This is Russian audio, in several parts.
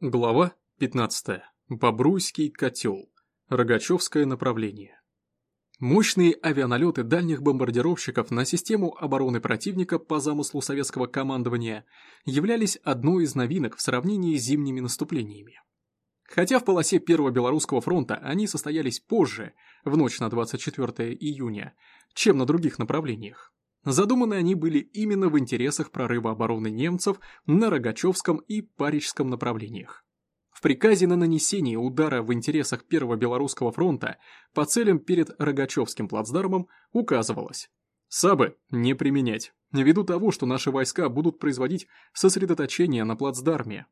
Глава 15. Бобруйский котел. Рогачевское направление. Мощные авианалеты дальних бомбардировщиков на систему обороны противника по замыслу советского командования являлись одной из новинок в сравнении с зимними наступлениями. Хотя в полосе Первого Белорусского фронта они состоялись позже, в ночь на 24 июня, чем на других направлениях. Задуманы они были именно в интересах прорыва обороны немцев на Рогачевском и Парижском направлениях. В приказе на нанесение удара в интересах Первого Белорусского фронта по целям перед Рогачевским плацдармом указывалось Сабы не применять, ввиду того, что наши войска будут производить сосредоточение на плацдарме.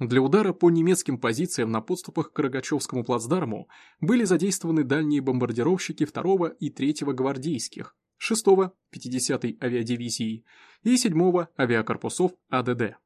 Для удара по немецким позициям на подступах к Рогачевскому плацдарму были задействованы дальние бомбардировщики 2 и 3 гвардейских, 6-го 50-й авиадивизии и 7-го авиакорпусов АДД.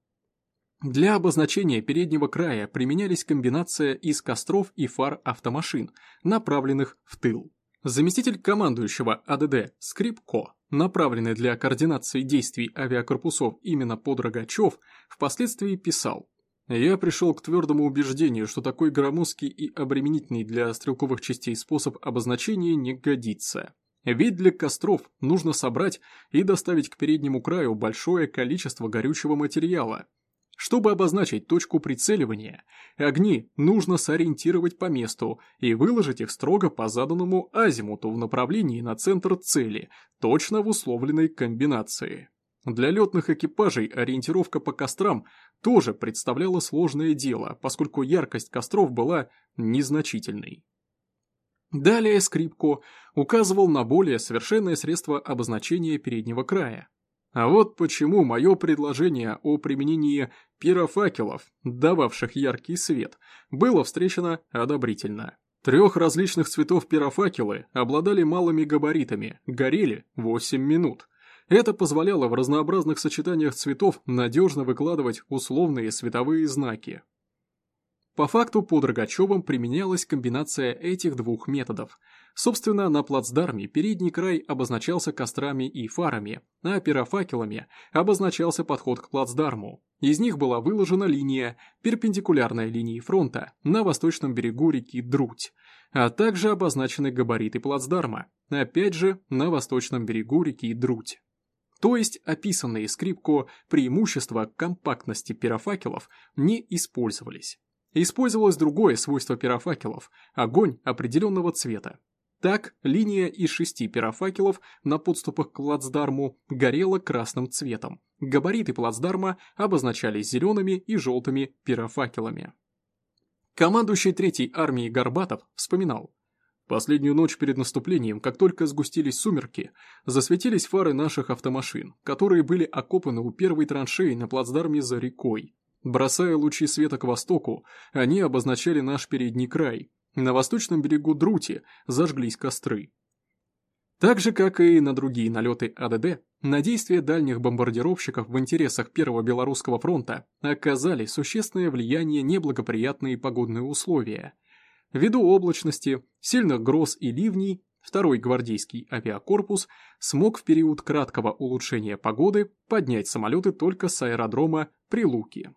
Для обозначения переднего края применялись комбинация из костров и фар автомашин, направленных в тыл. Заместитель командующего АДД Скрипко, направленный для координации действий авиакорпусов именно под Рогачев, впоследствии писал «Я пришел к твердому убеждению, что такой громоздкий и обременительный для стрелковых частей способ обозначения не годится. Ведь для костров нужно собрать и доставить к переднему краю большое количество горючего материала. Чтобы обозначить точку прицеливания, огни нужно сориентировать по месту и выложить их строго по заданному азимуту в направлении на центр цели, точно в условленной комбинации. Для летных экипажей ориентировка по кострам тоже представляла сложное дело, поскольку яркость костров была незначительной. Далее скрипку указывал на более совершенное средство обозначения переднего края. А вот почему мое предложение о применении пирофакелов, дававших яркий свет, было встречено одобрительно. Трех различных цветов пирофакелы обладали малыми габаритами, горели 8 минут. Это позволяло в разнообразных сочетаниях цветов надежно выкладывать условные световые знаки. По факту под Рогачевым применялась комбинация этих двух методов. Собственно, на плацдарме передний край обозначался кострами и фарами, а пирофакелами обозначался подход к плацдарму. Из них была выложена линия, перпендикулярная линии фронта, на восточном берегу реки Друдь, а также обозначены габариты плацдарма, опять же, на восточном берегу реки Друдь. То есть описанные скрипко преимущества компактности пирофакелов не использовались. Использовалось другое свойство пирофакелов – огонь определенного цвета. Так, линия из шести пирофакелов на подступах к плацдарму горела красным цветом. Габариты плацдарма обозначались зелеными и желтыми пирофакелами. Командующий Третьей армией Горбатов вспоминал. Последнюю ночь перед наступлением, как только сгустились сумерки, засветились фары наших автомашин, которые были окопаны у первой траншеи на плацдарме за рекой. Бросая лучи света к востоку, они обозначали наш передний край. На восточном берегу Друти зажглись костры. Так же, как и на другие налеты АДД, на действия дальних бомбардировщиков в интересах Первого Белорусского фронта оказали существенное влияние неблагоприятные погодные условия. Ввиду облачности, сильных гроз и ливней, второй гвардейский авиакорпус смог в период краткого улучшения погоды поднять самолеты только с аэродрома Прилуки.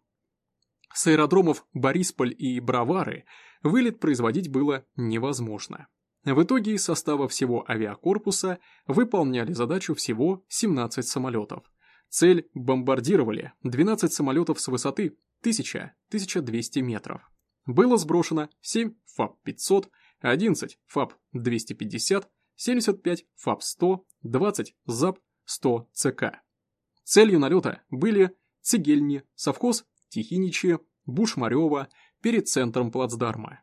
С аэродромов Борисполь и Бравары вылет производить было невозможно. В итоге из состава всего авиакорпуса выполняли задачу всего 17 самолетов. Цель бомбардировали 12 самолетов с высоты 1000-1200 метров. Было сброшено 7 ФАП-500, 11 ФАП-250, 75 ФАП-100, 20 ЗАП-100 ЦК. Целью налета были Цегельни, совхоз Тихиничи, Бушмарева перед центром плацдарма.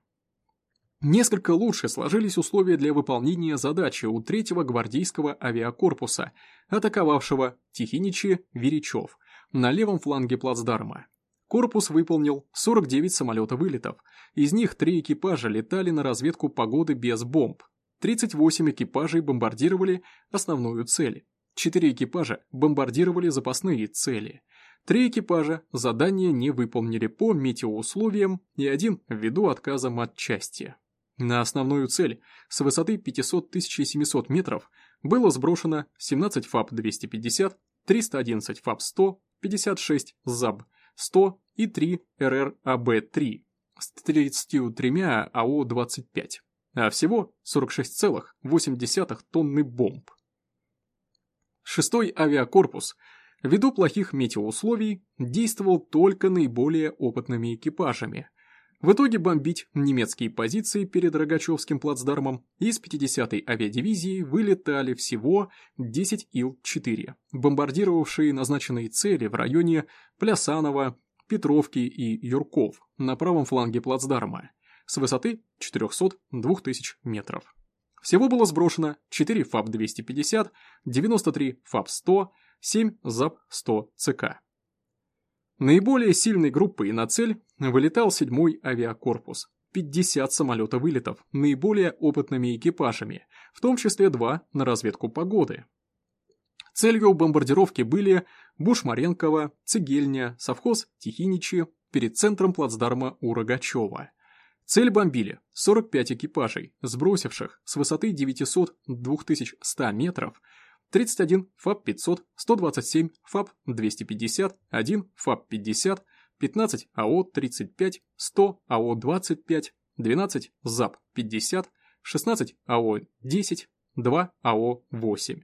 Несколько лучше сложились условия для выполнения задачи у третьего гвардейского авиакорпуса, атаковавшего Тихиничи Веричев на левом фланге плацдарма. Корпус выполнил 49 самолета-вылетов, из них три экипажа летали на разведку погоды без бомб, 38 экипажей бомбардировали основную цель, 4 экипажа бомбардировали запасные цели – Три экипажа задание не выполнили по метеоусловиям и один ввиду отказа матчасти. На основную цель с высоты 500-1700 метров было сброшено 17 ФАП-250, 311 ФАП-100, 56 ЗАБ, САБ-100 и 3 РРАБ-3 с 33 АО-25, а всего 46,8 тонны бомб. Шестой авиакорпус, ввиду плохих метеоусловий, действовал только наиболее опытными экипажами. В итоге бомбить немецкие позиции перед Рогачевским плацдармом из 50-й авиадивизии вылетали всего 10 Ил-4, бомбардировавшие назначенные цели в районе Плясанова, Петровки и Юрков на правом фланге плацдарма с высоты 400-2000 метров. Всего было сброшено 4 ФАП-250, 93 ФАП-100, 7 ЗАП-100 ЦК. Наиболее сильной группой на цель вылетал 7-й авиакорпус. 50 самолета вылетов, наиболее опытными экипажами, в том числе два на разведку погоды. Целью бомбардировки были Бушмаренкова, Цегельня, совхоз Тихиничи перед центром плацдарма у Рогачева. Цель бомбили 45 экипажей, сбросивших с высоты 900-2100 метров 31 ФАП-500, 127 ФАП-250, 1 ФАП-50, 15 АО-35, 100 АО-25, 12 ЗАП-50, 16 АО-10, 2 АО-8.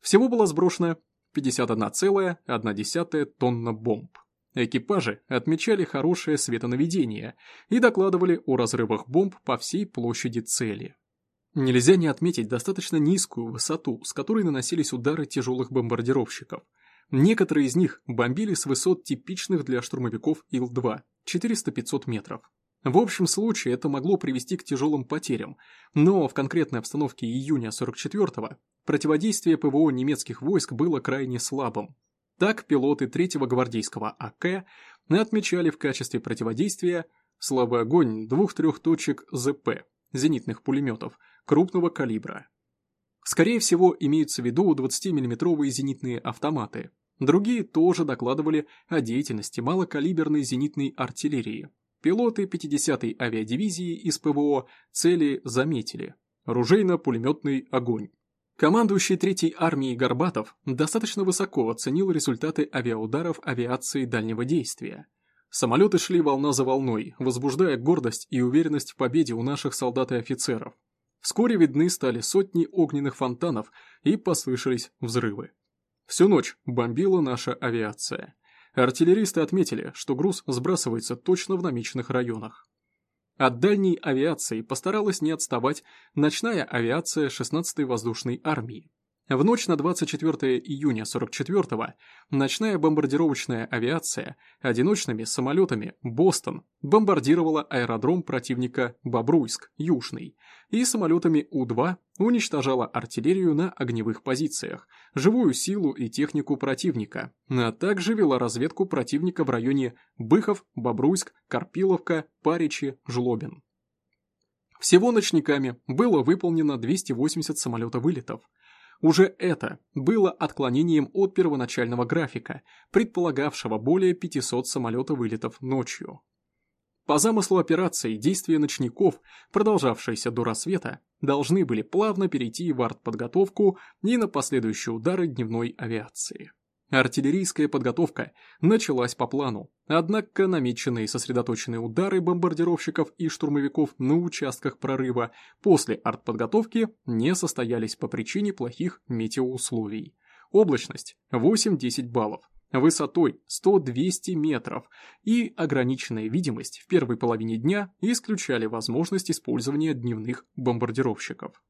Всего было сброшено 51,1 тонна бомб. Экипажи отмечали хорошее светонаведение и докладывали о разрывах бомб по всей площади цели. Нельзя не отметить достаточно низкую высоту, с которой наносились удары тяжелых бомбардировщиков. Некоторые из них бомбили с высот типичных для штурмовиков Ил-2 – 400-500 метров. В общем случае это могло привести к тяжелым потерям, но в конкретной обстановке июня 44-го противодействие ПВО немецких войск было крайне слабым. Так пилоты 3-го гвардейского АК отмечали в качестве противодействия слабый огонь двух-трех точек ЗП, зенитных пулеметов, крупного калибра. Скорее всего, имеются в виду 20 миллиметровые зенитные автоматы. Другие тоже докладывали о деятельности малокалиберной зенитной артиллерии. Пилоты 50-й авиадивизии из ПВО цели заметили. Ружейно-пулеметный огонь. Командующий Третьей армией Горбатов достаточно высоко оценил результаты авиаударов авиации дальнего действия. Самолеты шли волна за волной, возбуждая гордость и уверенность в победе у наших солдат и офицеров. Вскоре видны стали сотни огненных фонтанов и послышались взрывы. Всю ночь бомбила наша авиация. Артиллеристы отметили, что груз сбрасывается точно в намеченных районах. От дальней авиации постаралась не отставать ночная авиация 16-й воздушной армии. В ночь на 24 июня 44-го ночная бомбардировочная авиация одиночными самолетами «Бостон» бомбардировала аэродром противника Бобруйск, Южный, и самолетами У-2 уничтожала артиллерию на огневых позициях, живую силу и технику противника, а также вела разведку противника в районе Быхов, Бобруйск, Карпиловка, Паричи, Жлобин. Всего ночниками было выполнено 280 самолета-вылетов, уже это было отклонением от первоначального графика, предполагавшего более 500 самолета-вылетов ночью. По замыслу операции действия ночников, продолжавшиеся до рассвета, должны были плавно перейти в артподготовку и на последующие удары дневной авиации. Артиллерийская подготовка началась по плану, однако намеченные сосредоточенные удары бомбардировщиков и штурмовиков на участках прорыва после артподготовки не состоялись по причине плохих метеоусловий. Облачность 8-10 баллов, высотой 100-200 метров и ограниченная видимость в первой половине дня исключали возможность использования дневных бомбардировщиков.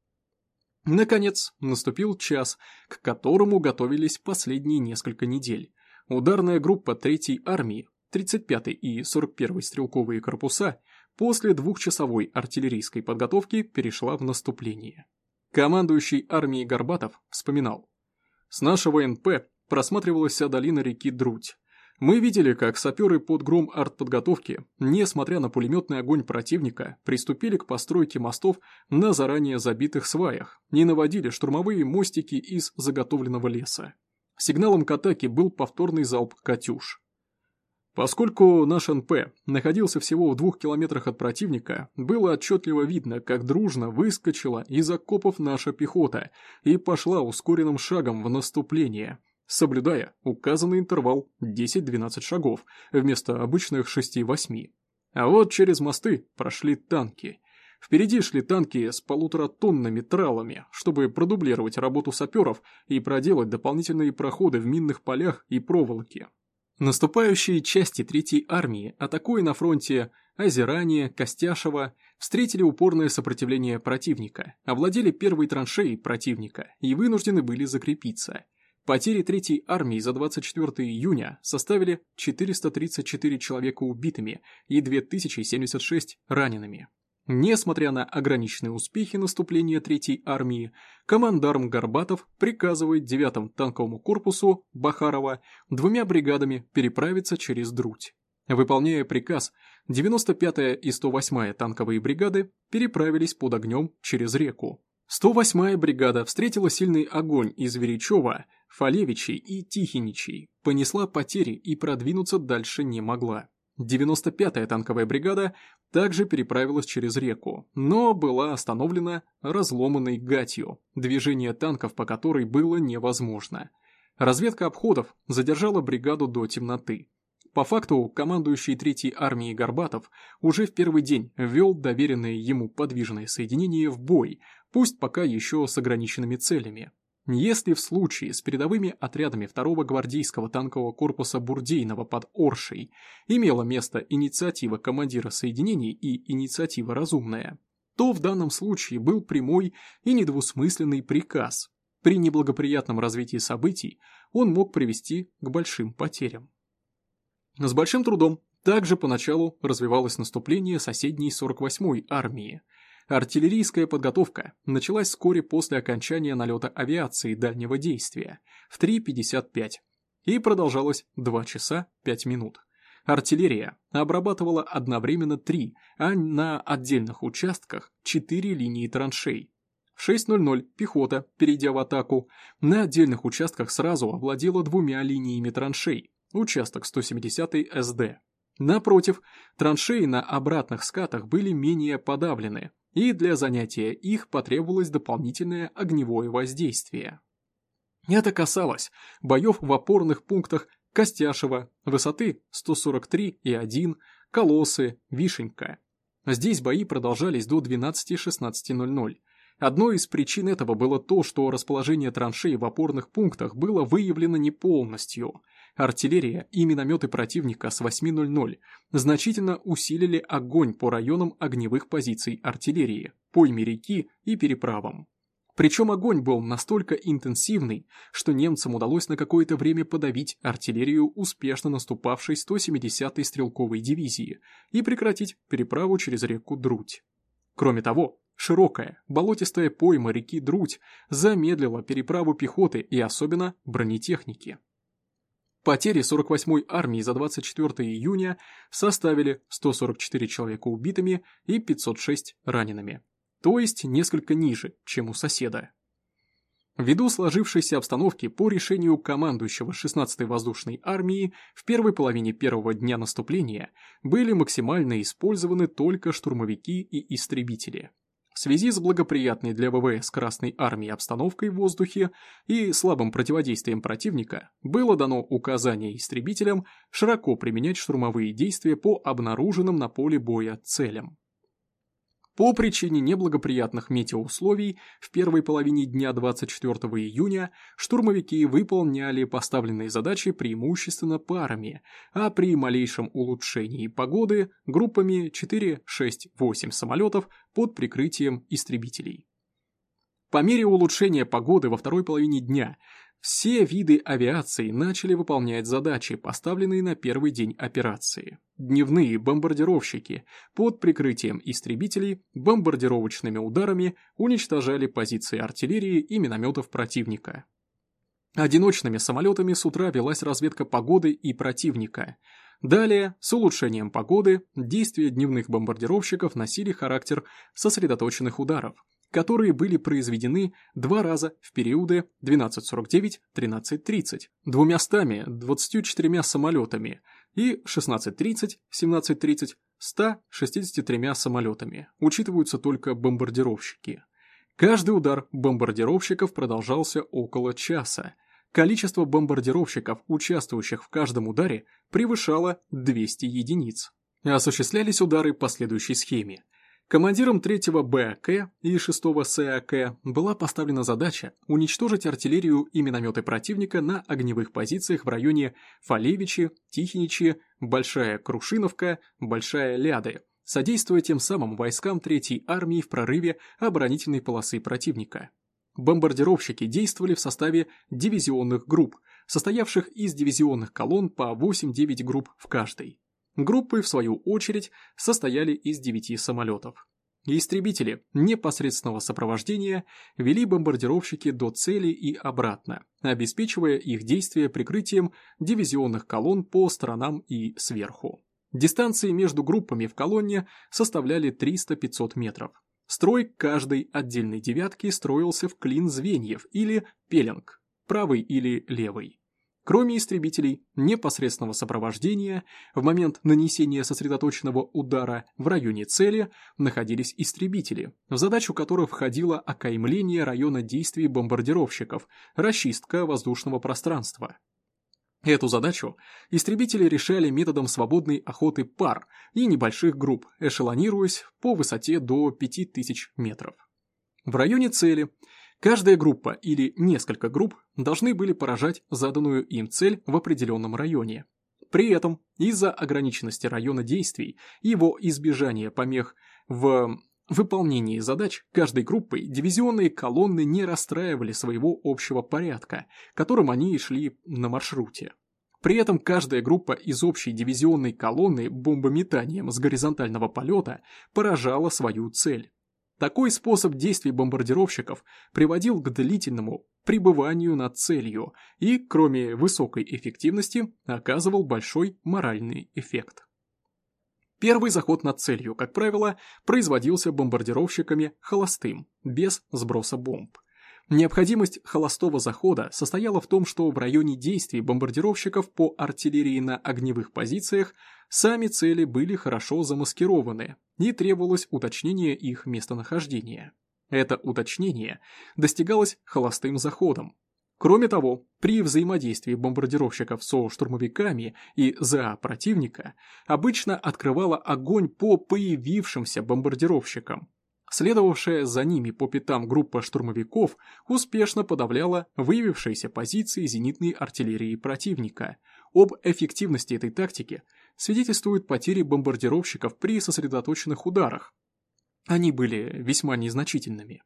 Наконец, наступил час, к которому готовились последние несколько недель. Ударная группа 3-й армии, 35-й и 41-й стрелковые корпуса после двухчасовой артиллерийской подготовки перешла в наступление. Командующий армией Горбатов вспоминал. С нашего НП просматривалась вся долина реки Друдь. Мы видели, как саперы под гром артподготовки, несмотря на пулеметный огонь противника, приступили к постройке мостов на заранее забитых сваях и наводили штурмовые мостики из заготовленного леса. Сигналом к атаке был повторный залп «Катюш». Поскольку наш НП находился всего в двух километрах от противника, было отчетливо видно, как дружно выскочила из окопов наша пехота и пошла ускоренным шагом в наступление, соблюдая указанный интервал 10-12 шагов вместо обычных 6-8. А вот через мосты прошли танки. Впереди шли танки с полуторатонными тралами, чтобы продублировать работу саперов и проделать дополнительные проходы в минных полях и проволоке. Наступающие части Третьей армии, атакуя на фронте Озерание, Костяшево, встретили упорное сопротивление противника, овладели первой траншеей противника и вынуждены были закрепиться. Потери Третьей армии за 24 июня составили 434 человека убитыми и 2076 ранеными. Несмотря на ограниченные успехи наступления Третьей армии, командарм Горбатов приказывает 9 танковому корпусу Бахарова двумя бригадами переправиться через Друдь. Выполняя приказ, 95-я и 108-я танковые бригады переправились под огнем через реку. 108-я бригада встретила сильный огонь из Веричева, Фалевичей и Тихиничей, понесла потери и продвинуться дальше не могла. 95-я танковая бригада также переправилась через реку, но была остановлена разломанной гатью, движение танков по которой было невозможно. Разведка обходов задержала бригаду до темноты. По факту, командующий Третьей армией Горбатов уже в первый день ввел доверенное ему подвижное соединение в бой, пусть пока еще с ограниченными целями. Если в случае с передовыми отрядами второго гвардейского танкового корпуса Бурдейного под Оршей имела место инициатива командира соединений и инициатива разумная, то в данном случае был прямой и недвусмысленный приказ. При неблагоприятном развитии событий он мог привести к большим потерям. С большим трудом также поначалу развивалось наступление соседней 48-й армии – Артиллерийская подготовка началась вскоре после окончания налета авиации дальнего действия в 3.55 и продолжалась 2 часа 5 минут. Артиллерия обрабатывала одновременно три, а на отдельных участках четыре линии траншей. В 6.00 пехота, перейдя в атаку, на отдельных участках сразу овладела двумя линиями траншей, участок 170 СД. Напротив, траншеи на обратных скатах были менее подавлены, и для занятия их потребовалось дополнительное огневое воздействие. Это касалось боев в опорных пунктах Костяшева, высоты 143,1, Колоссы, Вишенька. Здесь бои продолжались до 12-16.00. Одной из причин этого было то, что расположение траншей в опорных пунктах было выявлено не полностью – Артиллерия и минометы противника с 8.00 значительно усилили огонь по районам огневых позиций артиллерии, пойме реки и переправам. Причем огонь был настолько интенсивный, что немцам удалось на какое-то время подавить артиллерию успешно наступавшей 170-й стрелковой дивизии и прекратить переправу через реку Друдь. Кроме того, широкая, болотистая пойма реки Друдь замедлила переправу пехоты и особенно бронетехники. Потери 48-й армии за 24 июня составили 144 человека убитыми и 506 ранеными, то есть несколько ниже, чем у соседа. Ввиду сложившейся обстановки по решению командующего 16-й воздушной армии в первой половине первого дня наступления были максимально использованы только штурмовики и истребители – в связи с благоприятной для ВВС Красной Армии обстановкой в воздухе и слабым противодействием противника было дано указание истребителям широко применять штурмовые действия по обнаруженным на поле боя целям. По причине неблагоприятных метеоусловий в первой половине дня 24 июня штурмовики выполняли поставленные задачи преимущественно парами, а при малейшем улучшении погоды группами 4, 6, 8 самолетов под прикрытием истребителей. По мере улучшения погоды во второй половине дня все виды авиации начали выполнять задачи, поставленные на первый день операции. Дневные бомбардировщики под прикрытием истребителей бомбардировочными ударами уничтожали позиции артиллерии и минометов противника. Одиночными самолетами с утра велась разведка погоды и противника. Далее, с улучшением погоды, действия дневных бомбардировщиков носили характер сосредоточенных ударов – которые были произведены два раза в периоды 12.49-13.30 двумястами 24 самолетами и 16.30-17.30 163 самолетами, учитываются только бомбардировщики. Каждый удар бомбардировщиков продолжался около часа. количество бомбардировщиков, участвующих в каждом ударе, превышало 200 единиц. Осуществлялись удары по следующей схеме. Командиром 3-го БАК и 6-го САК была поставлена задача уничтожить артиллерию и минометы противника на огневых позициях в районе Фалевичи, Тихиничи, Большая Крушиновка, Большая Ляды, содействуя тем самым войскам 3-й армии в прорыве оборонительной полосы противника. Бомбардировщики действовали в составе дивизионных групп, состоявших из дивизионных колонн по 8-9 групп в каждой. Группы, в свою очередь, состояли из девяти самолетов. Истребители непосредственного сопровождения вели бомбардировщики до цели и обратно, обеспечивая их действия прикрытием дивизионных колонн по сторонам и сверху. Дистанции между группами в колонне составляли 300-500 метров. Строй каждой отдельной девятки строился в клин звеньев или пеленг, правый или левый. Кроме истребителей непосредственного сопровождения, в момент нанесения сосредоточенного удара в районе цели находились истребители, в задачу которых входило окаймление района действий бомбардировщиков, расчистка воздушного пространства. Эту задачу истребители решали методом свободной охоты пар и небольших групп, эшелонируясь по высоте до 5000 метров. В районе цели Каждая группа или несколько групп должны были поражать заданную им цель в определенном районе. При этом из-за ограниченности района действий и его избежания помех в выполнении задач каждой группой дивизионные колонны не расстраивали своего общего порядка, которым они и шли на маршруте. При этом каждая группа из общей дивизионной колонны бомбометанием с горизонтального полета поражала свою цель. Такой способ действий бомбардировщиков приводил к длительному пребыванию над целью и, кроме высокой эффективности, оказывал большой моральный эффект. Первый заход над целью, как правило, производился бомбардировщиками холостым, без сброса бомб. Необходимость холостого захода состояла в том, что в районе действий бомбардировщиков по артиллерии на огневых позициях сами цели были хорошо замаскированы и требовалось уточнение их местонахождения. Это уточнение достигалось холостым заходом. Кроме того, при взаимодействии бомбардировщиков со штурмовиками и ЗА противника обычно открывала огонь по появившимся бомбардировщикам, Следовавшая за ними по пятам группа штурмовиков успешно подавляла выявившиеся позиции зенитной артиллерии противника. Об эффективности этой тактики свидетельствуют потери бомбардировщиков при сосредоточенных ударах. Они были весьма незначительными.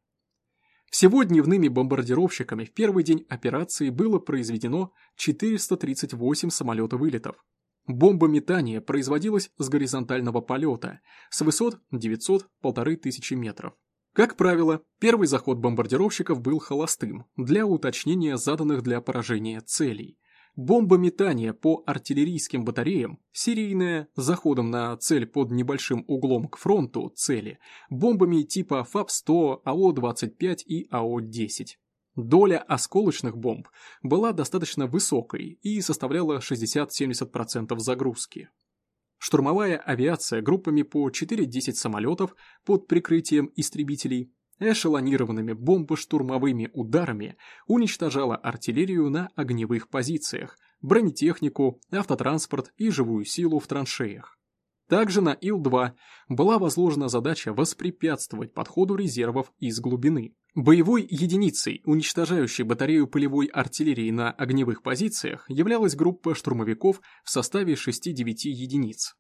Всего дневными бомбардировщиками в первый день операции было произведено 438 самолета-вылетов, Бомбометание производилось с горизонтального полета, с высот 900-1500 метров. Как правило, первый заход бомбардировщиков был холостым, для уточнения заданных для поражения целей. Бомбометание по артиллерийским батареям, серийное, заходом на цель под небольшим углом к фронту цели, бомбами типа ФАП-100, АО-25 и АО-10. Доля осколочных бомб была достаточно высокой и составляла 60-70% загрузки. Штурмовая авиация группами по 4-10 самолетов под прикрытием истребителей эшелонированными бомбо-штурмовыми ударами уничтожала артиллерию на огневых позициях, бронетехнику, автотранспорт и живую силу в траншеях. Также на Ил-2 была возложена задача воспрепятствовать подходу резервов из глубины. Боевой единицей, уничтожающей батарею полевой артиллерии на огневых позициях, являлась группа штурмовиков в составе 6-9 единиц.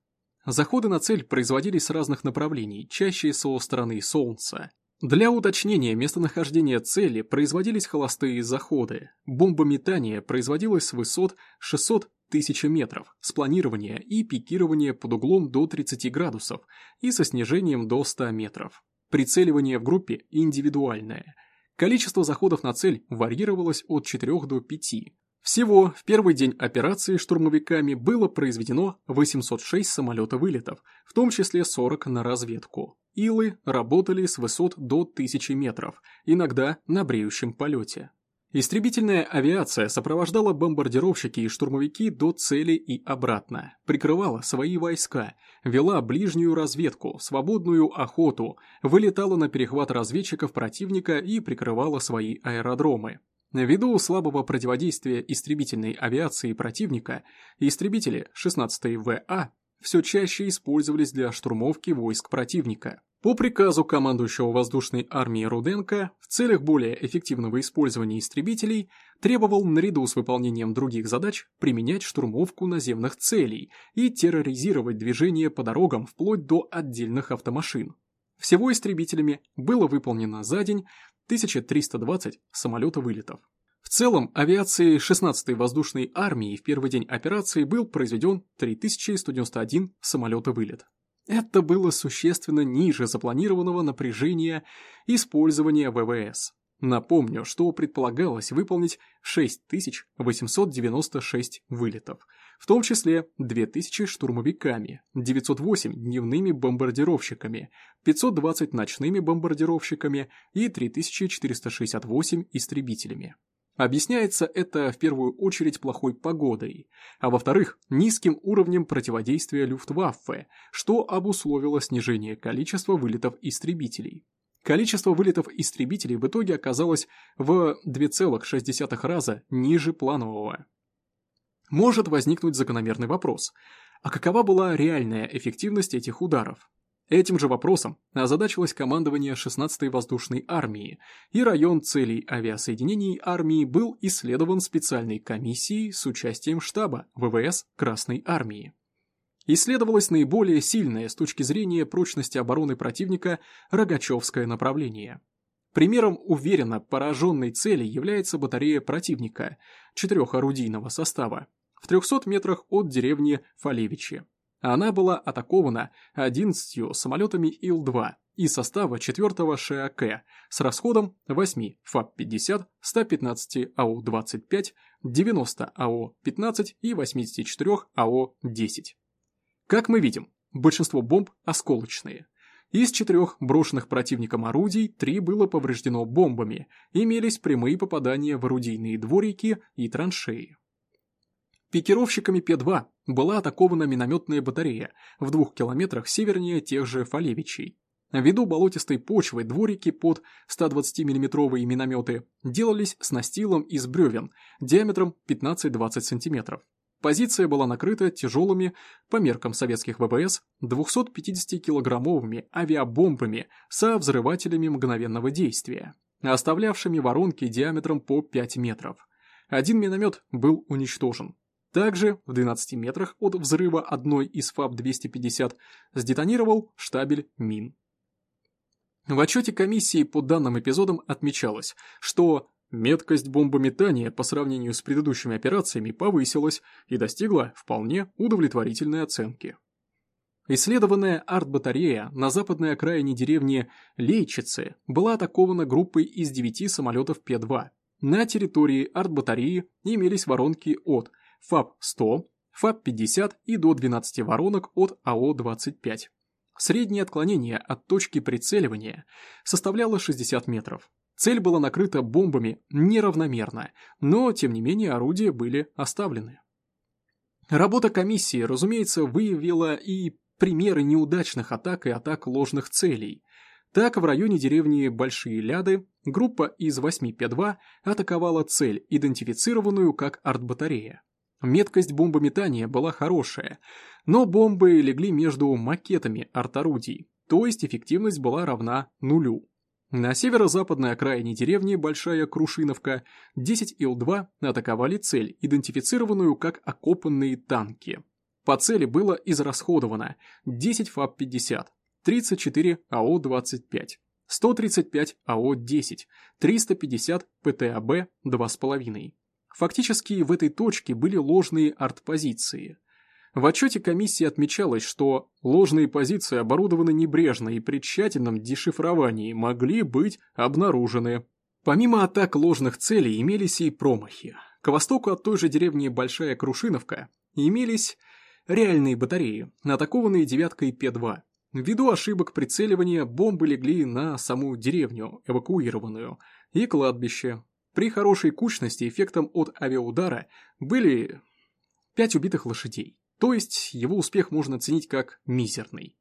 Заходы на цель производились с разных направлений, чаще со стороны Солнца. Для уточнения местонахождения цели производились холостые заходы. Бомбометание производилось с высот 600 тысяч метров, с планирования и пикирования под углом до 30 градусов и со снижением до 100 метров. Прицеливание в группе индивидуальное. Количество заходов на цель варьировалось от 4 до 5. Всего в первый день операции штурмовиками было произведено 806 самолета-вылетов, в том числе 40 на разведку. Илы работали с высот до 1000 метров, иногда на бреющем полете. Истребительная авиация сопровождала бомбардировщики и штурмовики до цели и обратно, прикрывала свои войска, вела ближнюю разведку, свободную охоту, вылетала на перехват разведчиков противника и прикрывала свои аэродромы. Ввиду слабого противодействия истребительной авиации противника, истребители 16 ВА все чаще использовались для штурмовки войск противника. По приказу командующего воздушной армией Руденко в целях более эффективного использования истребителей требовал наряду с выполнением других задач применять штурмовку наземных целей и терроризировать движение по дорогам вплоть до отдельных автомашин. Всего истребителями было выполнено за день 1320 самолета-вылетов. В целом, авиации 16-й воздушной армии в первый день операции был произведен 3191 самолета-вылет. Это было существенно ниже запланированного напряжения использования ВВС. Напомню, что предполагалось выполнить 6896 вылетов, в том числе 2000 штурмовиками, 908 дневными бомбардировщиками, 520 ночными бомбардировщиками и 3468 истребителями. Объясняется это в первую очередь плохой погодой, а во-вторых, низким уровнем противодействия Люфтваффе, что обусловило снижение количества вылетов истребителей. Количество вылетов истребителей в итоге оказалось в 2,6 раза ниже планового. Может возникнуть закономерный вопрос, а какова была реальная эффективность этих ударов? Этим же вопросом озадачилось командование 16-й воздушной армии, и район целей авиасоединений армии был исследован специальной комиссией с участием штаба ВВС Красной армии. Исследовалось наиболее сильное с точки зрения прочности обороны противника Рогачевское направление. Примером уверенно пораженной цели является батарея противника четырехорудийного состава в 300 метрах от деревни Фалевичи. Она была атакована 11 самолетами Ил-2 из состава 4-го ШАК с расходом 8 ФАП-50, 115 АО-25, 90 АО-15 и 84 АО-10. Как мы видим, большинство бомб осколочные. Из четырех брошенных противником орудий три было повреждено бомбами, имелись прямые попадания в орудийные дворики и траншеи. Пикировщиками П-2 была атакована минометная батарея в двух километрах севернее тех же Фалевичей. Ввиду болотистой почвы дворики под 120 миллиметровые минометы делались с настилом из бревен диаметром 15-20 см. Позиция была накрыта тяжелыми, по меркам советских ВВС, 250-килограммовыми авиабомбами со взрывателями мгновенного действия, оставлявшими воронки диаметром по 5 метров. Один миномет был уничтожен. Также в 12 метрах от взрыва одной из ФАБ-250 сдетонировал штабель мин. В отчете комиссии по данным эпизодам отмечалось, что меткость бомбометания по сравнению с предыдущими операциями повысилась и достигла вполне удовлетворительной оценки. Исследованная арт-батарея на западной окраине деревни Лейчице была атакована группой из 9 самолетов Пе-2. На территории арт-батареи имелись воронки от ФАП-100, ФАП-50 и до 12 воронок от АО-25. Среднее отклонение от точки прицеливания составляло 60 метров. Цель была накрыта бомбами неравномерно, но, тем не менее, орудия были оставлены. Работа комиссии, разумеется, выявила и примеры неудачных атак и атак ложных целей. Так, в районе деревни Большие Ляды группа из 8 П-2 атаковала цель, идентифицированную как артбатарея. Меткость бомбометания была хорошая, но бомбы легли между макетами арторудий, то есть эффективность была равна нулю. На северо-западной окраине деревни Большая Крушиновка 10 Ил-2 атаковали цель, идентифицированную как окопанные танки. По цели было израсходовано 10 ФАП-50, 34 АО-25, 135 АО-10, 350 ПТАБ 2,5. Фактически в этой точке были ложные артпозиции. В отчете комиссии отмечалось, что ложные позиции оборудованы небрежно и при тщательном дешифровании могли быть обнаружены. Помимо атак ложных целей имелись и промахи. К востоку от той же деревни Большая Крушиновка имелись реальные батареи, атакованные девяткой П-2. Ввиду ошибок прицеливания бомбы легли на саму деревню, эвакуированную, и кладбище, при хорошей кучности эффектом от авиаудара были 5 убитых лошадей, то есть его успех можно оценить как мизерный.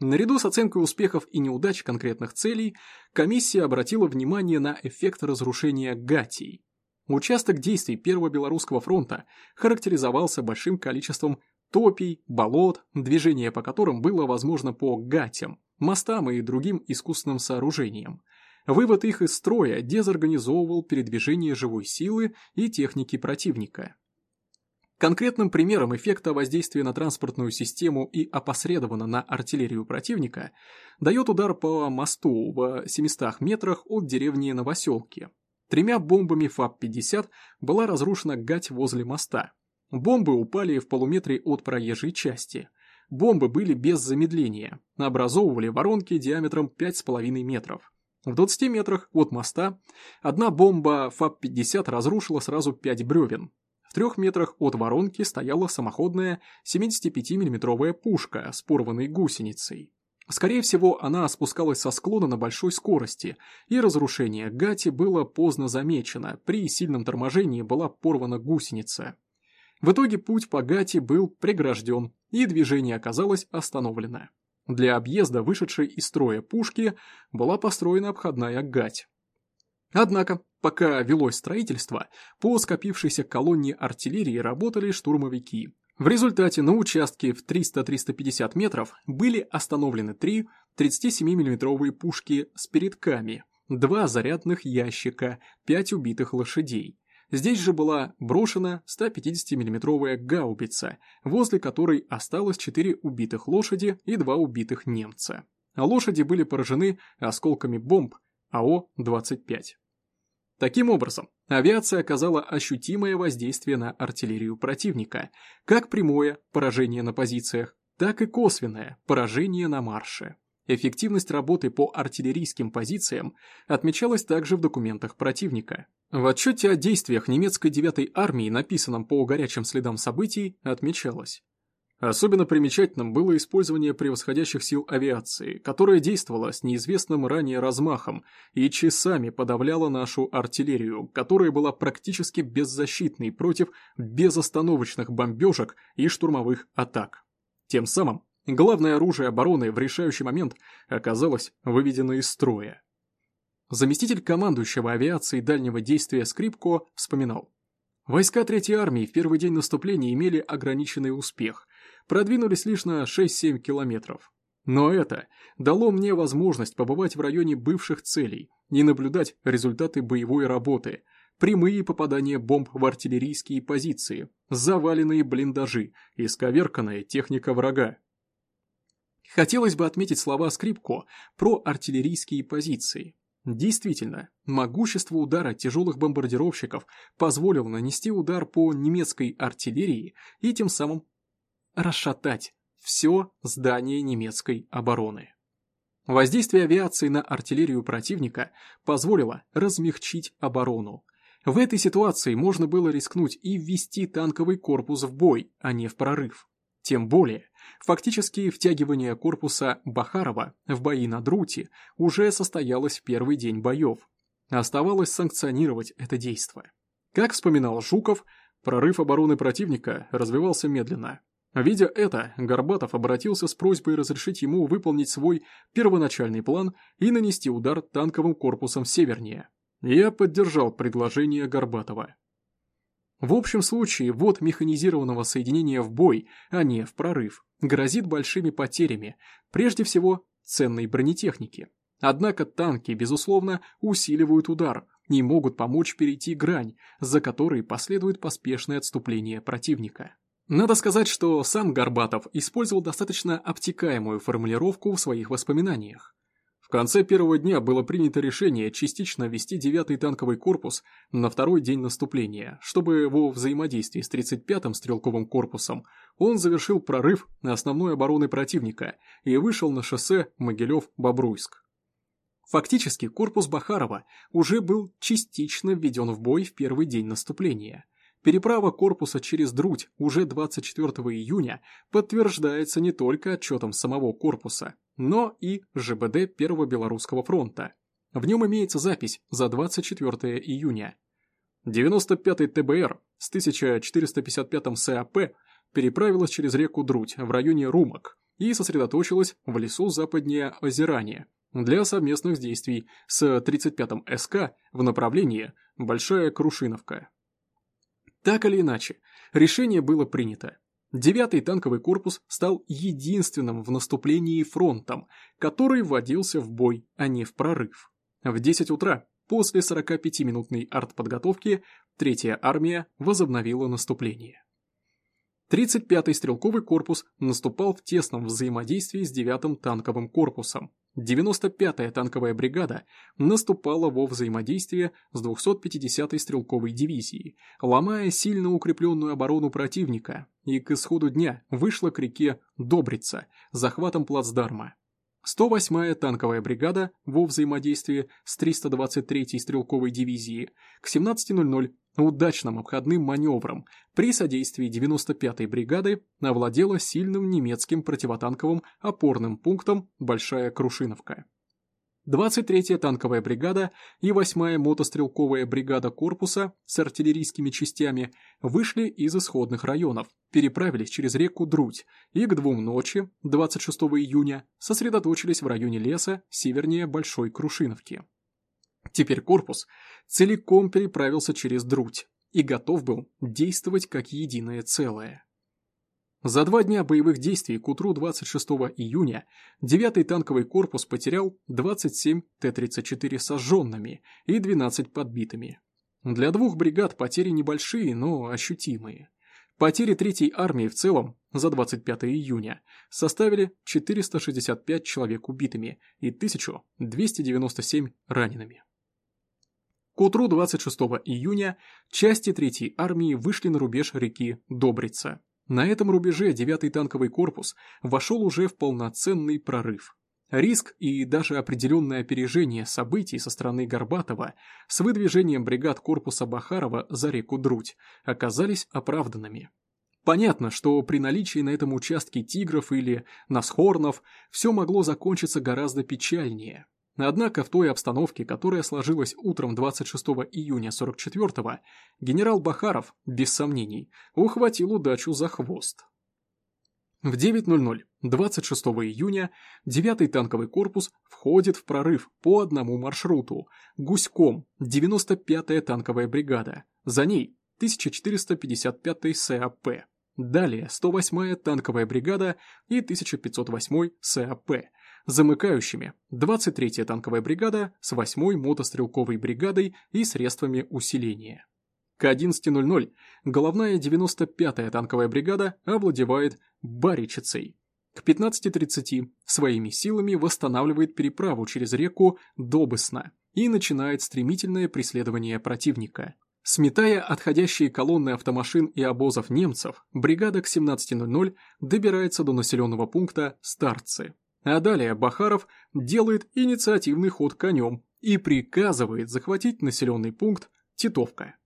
Наряду с оценкой успехов и неудач конкретных целей, комиссия обратила внимание на эффект разрушения гатий. Участок действий Первого Белорусского фронта характеризовался большим количеством топий, болот, движение по которым было возможно по гатям, мостам и другим искусственным сооружениям. Вывод их из строя дезорганизовывал передвижение живой силы и техники противника. Конкретным примером эффекта воздействия на транспортную систему и опосредованно на артиллерию противника дает удар по мосту в 700 метрах от деревни Новоселки. Тремя бомбами ФАП-50 была разрушена гать возле моста. Бомбы упали в полуметре от проезжей части. Бомбы были без замедления, образовывали воронки диаметром 5,5 метров. В 20 метрах от моста одна бомба ФАП-50 разрушила сразу 5 бревен. В трех метрах от воронки стояла самоходная 75 миллиметровая пушка с порванной гусеницей. Скорее всего, она спускалась со склона на большой скорости, и разрушение Гати было поздно замечено, при сильном торможении была порвана гусеница. В итоге путь по Гати был прегражден, и движение оказалось остановлено. Для объезда вышедшей из строя пушки была построена обходная гать. Однако, пока велось строительство, по скопившейся колонне артиллерии работали штурмовики. В результате на участке в 300-350 метров были остановлены три 37 миллиметровые пушки с передками, два зарядных ящика, пять убитых лошадей. Здесь же была брошена 150 миллиметровая гаубица, возле которой осталось 4 убитых лошади и 2 убитых немца. Лошади были поражены осколками бомб АО-25. Таким образом, авиация оказала ощутимое воздействие на артиллерию противника, как прямое поражение на позициях, так и косвенное поражение на марше. Эффективность работы по артиллерийским позициям отмечалась также в документах противника. В отчете о действиях немецкой 9-й армии, написанном по горячим следам событий, отмечалось. Особенно примечательным было использование превосходящих сил авиации, которая действовала с неизвестным ранее размахом и часами подавляла нашу артиллерию, которая была практически беззащитной против безостановочных бомбежек и штурмовых атак. Тем самым Главное оружие обороны в решающий момент оказалось выведено из строя. Заместитель командующего авиации дальнего действия Скрипко вспоминал. Войска Третьей армии в первый день наступления имели ограниченный успех, продвинулись лишь на 6-7 километров. Но это дало мне возможность побывать в районе бывших целей, не наблюдать результаты боевой работы, прямые попадания бомб в артиллерийские позиции, заваленные блиндажи, исковерканная техника врага. Хотелось бы отметить слова Скрипко про артиллерийские позиции. Действительно, могущество удара тяжелых бомбардировщиков позволило нанести удар по немецкой артиллерии и тем самым расшатать все здание немецкой обороны. Воздействие авиации на артиллерию противника позволило размягчить оборону. В этой ситуации можно было рискнуть и ввести танковый корпус в бой, а не в прорыв. Тем более, фактически втягивание корпуса Бахарова в бои на Друте уже состоялось в первый день боев. Оставалось санкционировать это действие. Как вспоминал Жуков, прорыв обороны противника развивался медленно. Видя это, Горбатов обратился с просьбой разрешить ему выполнить свой первоначальный план и нанести удар танковым корпусом севернее. Я поддержал предложение Горбатова. В общем случае, ввод механизированного соединения в бой, а не в прорыв, грозит большими потерями, прежде всего ценной бронетехники. Однако танки, безусловно, усиливают удар, не могут помочь перейти грань, за которой последует поспешное отступление противника. Надо сказать, что сам Горбатов использовал достаточно обтекаемую формулировку в своих воспоминаниях. В конце первого дня было принято решение частично ввести 9-й танковый корпус на второй день наступления, чтобы во взаимодействии с 35-м стрелковым корпусом он завершил прорыв на основной обороны противника и вышел на шоссе Могилев-Бобруйск. Фактически корпус Бахарова уже был частично введен в бой в первый день наступления – Переправа корпуса через Друдь уже 24 июня подтверждается не только отчетом самого корпуса, но и ЖБД Первого Белорусского фронта. В нем имеется запись за 24 июня. 95-й ТБР с 1455-м САП переправилась через реку Друть в районе Румок и сосредоточилась в лесу западнее Озерания, для совместных действий с 35-м СК в направлении Большая Крушиновка. Так или иначе, решение было принято. Девятый танковый корпус стал единственным в наступлении фронтом, который вводился в бой, а не в прорыв. В 10 утра, после 45-минутной артподготовки, Третья армия возобновила наступление. 35-й стрелковый корпус наступал в тесном взаимодействии с 9-м танковым корпусом. 95-я танковая бригада наступала во взаимодействие с 250-й стрелковой дивизией, ломая сильно укрепленную оборону противника, и к исходу дня вышла к реке Добрица захватом плацдарма. 108-я танковая бригада во взаимодействии с 323-й стрелковой дивизией к 17.00 удачным обходным маневром при содействии 95-й бригады овладела сильным немецким противотанковым опорным пунктом Большая Крушиновка. 23-я танковая бригада и 8-я мотострелковая бригада корпуса с артиллерийскими частями вышли из исходных районов, переправились через реку Друдь и к двум ночи, 26 июня, сосредоточились в районе леса севернее Большой Крушиновки. Теперь корпус целиком переправился через Друдь и готов был действовать как единое целое. За два дня боевых действий к утру 26 июня 9-й танковый корпус потерял 27 Т-34 сожженными и 12 подбитыми. Для двух бригад потери небольшие, но ощутимые. Потери Третьей армии в целом за 25 июня составили 465 человек убитыми и 1297 ранеными. К утру 26 июня части Третьей армии вышли на рубеж реки Добрица. На этом рубеже 9-й танковый корпус вошел уже в полноценный прорыв. Риск и даже определенное опережение событий со стороны Горбатова с выдвижением бригад корпуса Бахарова за реку Друдь оказались оправданными. Понятно, что при наличии на этом участке тигров или насхорнов все могло закончиться гораздо печальнее. Однако в той обстановке, которая сложилась утром 26 июня 44-го, генерал Бахаров, без сомнений, ухватил удачу за хвост. В 9.00 26 июня 9-й танковый корпус входит в прорыв по одному маршруту, гуськом 95-я танковая бригада, за ней 1455-й САП, далее 108-я танковая бригада и 1508-й САП, замыкающими 23-я танковая бригада с 8-й мотострелковой бригадой и средствами усиления. К 11.00 головная 95-я танковая бригада овладевает Баричицей. К 15.30 своими силами восстанавливает переправу через реку Добысна и начинает стремительное преследование противника. Сметая отходящие колонны автомашин и обозов немцев, бригада к 17.00 добирается до населенного пункта Старцы. А далее Бахаров делает инициативный ход конем и приказывает захватить населенный пункт Титовка.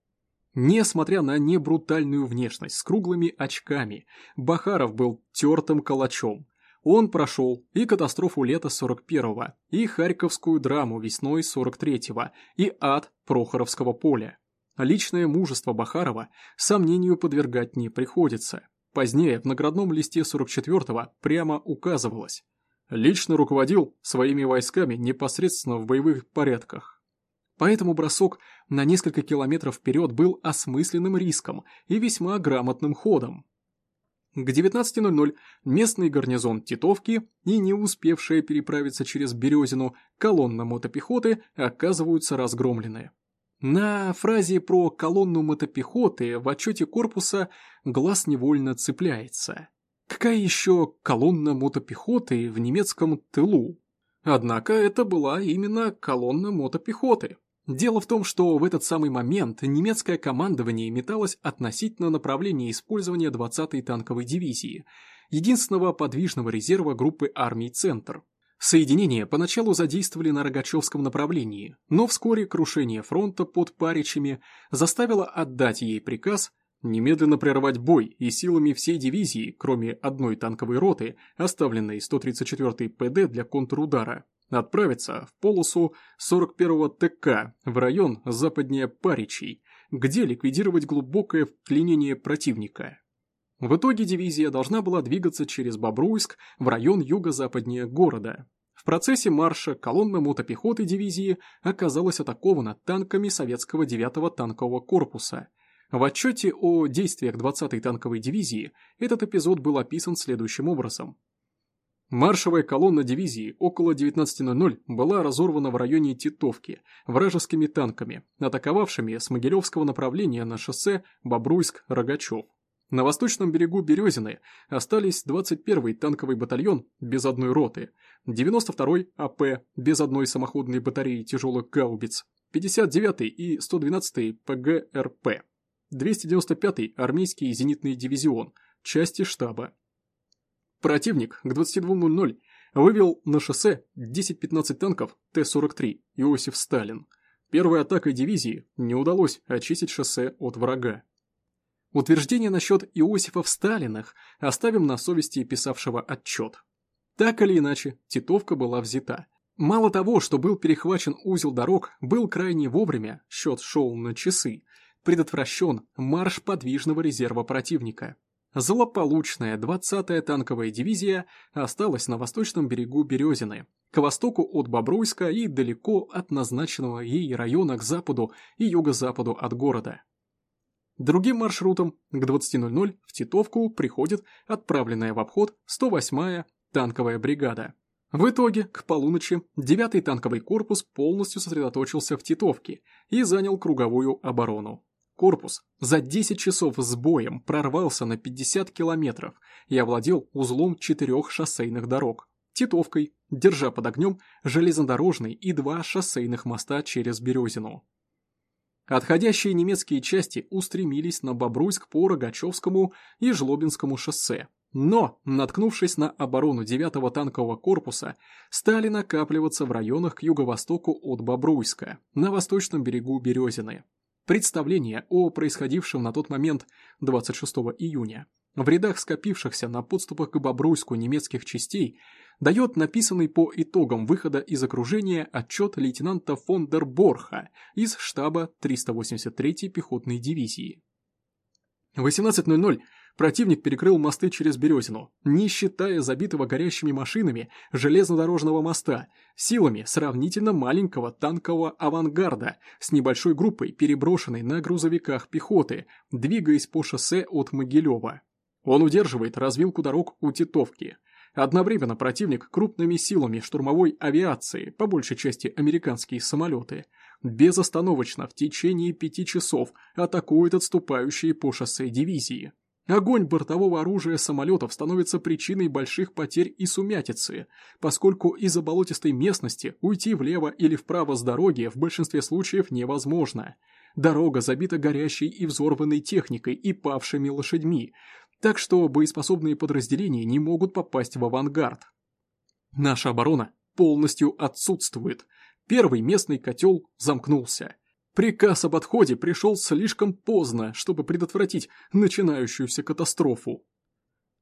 Несмотря на небрутальную внешность с круглыми очками, Бахаров был тертым калачом. Он прошел и катастрофу лета 41-го, и Харьковскую драму весной 43-го, и ад Прохоровского поля. Личное мужество Бахарова сомнению подвергать не приходится. Позднее в наградном листе 44-го прямо указывалось лично руководил своими войсками непосредственно в боевых порядках. Поэтому бросок на несколько километров вперед был осмысленным риском и весьма грамотным ходом. К 19.00 местный гарнизон Титовки и не успевшая переправиться через Березину колонна мотопехоты оказываются разгромлены. На фразе про колонну мотопехоты в отчете корпуса глаз невольно цепляется. Какая еще колонна мотопехоты в немецком тылу? Однако это была именно колонна мотопехоты. Дело в том, что в этот самый момент немецкое командование металось относительно направления использования 20-й танковой дивизии, единственного подвижного резерва группы армий «Центр». Соединение поначалу задействовали на Рогачевском направлении, но вскоре крушение фронта под Паричами заставило отдать ей приказ Немедленно прервать бой и силами всей дивизии, кроме одной танковой роты, оставленной 134-й ПД для контрудара, отправиться в полосу 41-го ТК в район западнее Паричей, где ликвидировать глубокое вклинение противника. В итоге дивизия должна была двигаться через Бобруйск в район юго-западнее города. В процессе марша колонна мотопехоты дивизии оказалась атакована танками советского 9-го танкового корпуса. В отчете о действиях 20-й танковой дивизии этот эпизод был описан следующим образом. Маршевая колонна дивизии около 19.00 была разорвана в районе Титовки вражескими танками, атаковавшими с Могилевского направления на шоссе Бобруйск-Рогачев. На восточном берегу Березины остались 21-й танковый батальон без одной роты, 92-й АП без одной самоходной батареи тяжелых гаубиц, 59-й и 112-й ПГРП, 295-й армейский зенитный дивизион, части штаба. Противник к 22.00 вывел на шоссе 10-15 танков Т-43 Иосиф Сталин. Первой атакой дивизии не удалось очистить шоссе от врага. Утверждение насчет Иосифов Сталинах оставим на совести писавшего отчет. Так или иначе, Титовка была взята. Мало того, что был перехвачен узел дорог, был крайне вовремя, счет шел на часы, предотвращен марш подвижного резерва противника. Злополучная 20-я танковая дивизия осталась на восточном берегу Березины, к востоку от Бобруйска и далеко от назначенного ей района к западу и юго-западу от города. Другим маршрутом к 20.00 в Титовку приходит отправленная в обход 108-я танковая бригада. В итоге, к полуночи, 9-й танковый корпус полностью сосредоточился в Титовке и занял круговую оборону. Корпус за 10 часов с боем прорвался на 50 километров и овладел узлом четырех шоссейных дорог, Титовкой, держа под огнем железнодорожный и два шоссейных моста через Березину. Отходящие немецкие части устремились на Бобруйск по Рогачевскому и Жлобинскому шоссе. Но, наткнувшись на оборону 9-го танкового корпуса, стали накапливаться в районах к юго-востоку от Бобруйска, на восточном берегу Березины. Представление о происходившем на тот момент 26 июня в рядах скопившихся на подступах к Бобруйску немецких частей дает написанный по итогам выхода из окружения отчет лейтенанта фон дер Борха из штаба 383-й пехотной дивизии. В 18.00 противник перекрыл мосты через Березину, не считая забитого горящими машинами железнодорожного моста, силами сравнительно маленького танкового авангарда с небольшой группой, переброшенной на грузовиках пехоты, двигаясь по шоссе от Могилева. Он удерживает развилку дорог у Титовки – Одновременно противник крупными силами штурмовой авиации, по большей части американские самолеты, безостановочно в течение пяти часов атакует отступающие по шоссе дивизии. Огонь бортового оружия самолетов становится причиной больших потерь и сумятицы, поскольку из-за болотистой местности уйти влево или вправо с дороги в большинстве случаев невозможно. Дорога забита горящей и взорванной техникой и павшими лошадьми, так что боеспособные подразделения не могут попасть в авангард. Наша оборона полностью отсутствует. Первый местный котел замкнулся. Приказ об отходе пришел слишком поздно, чтобы предотвратить начинающуюся катастрофу.